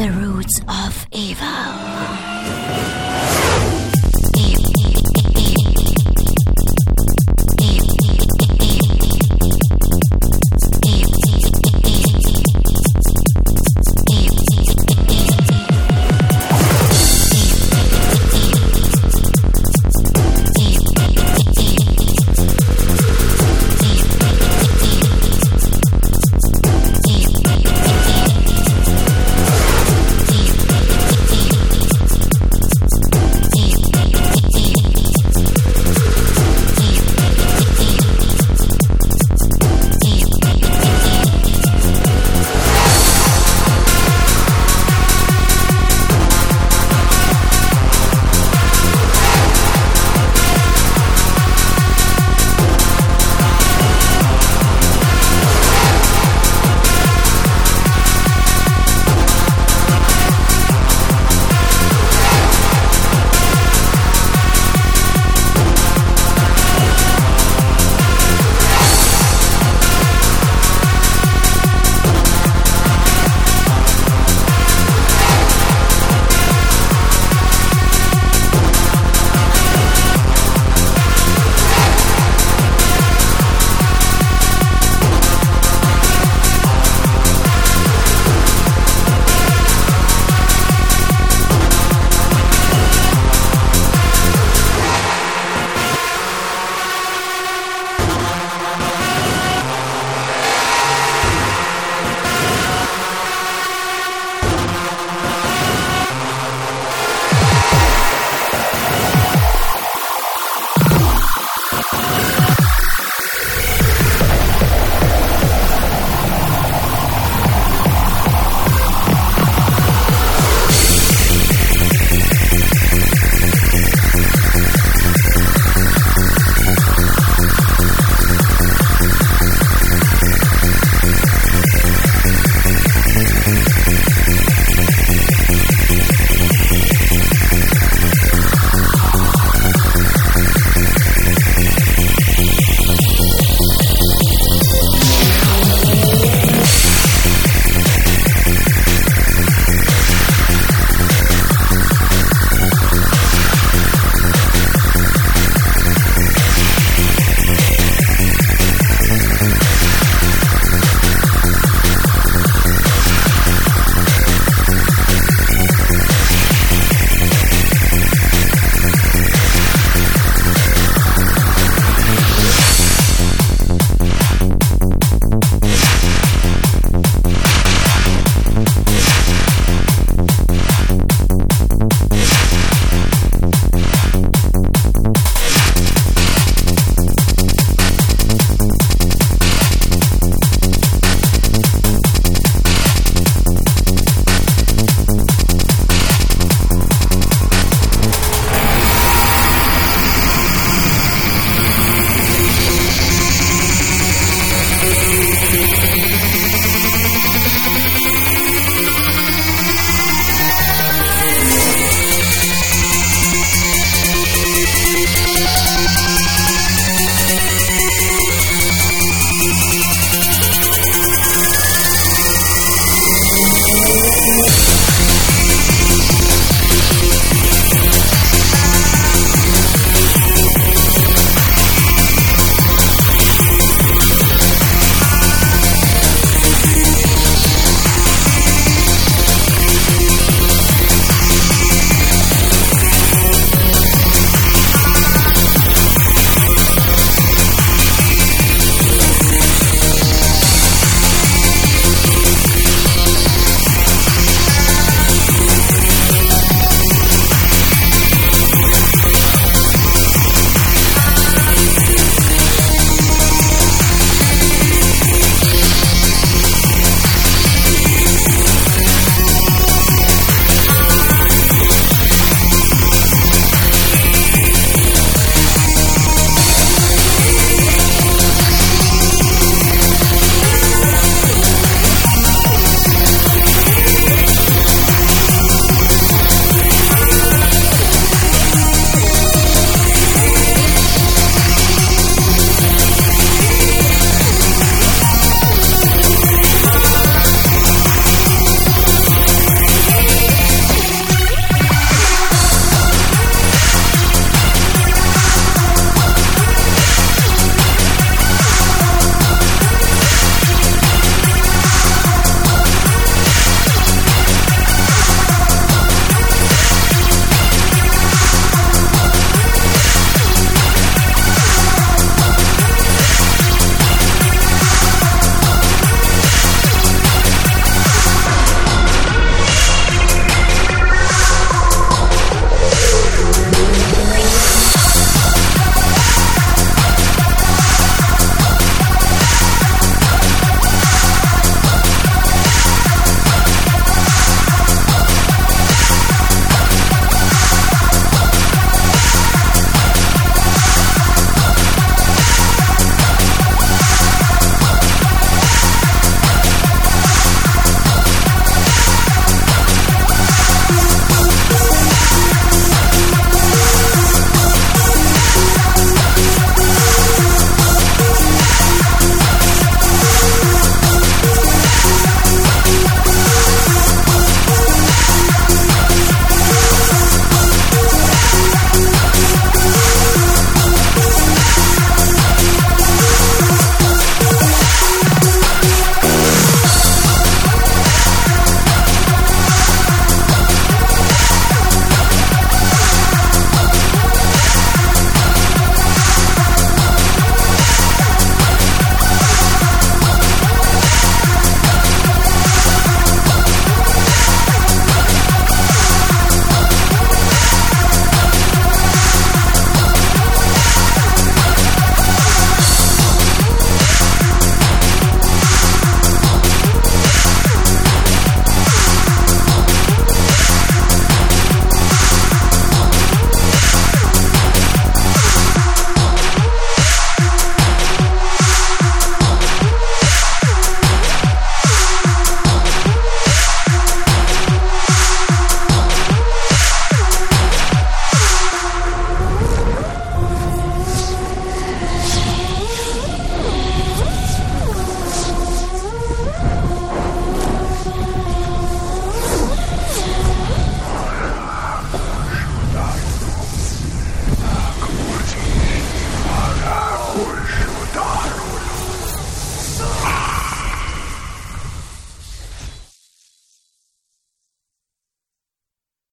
The roots of evil.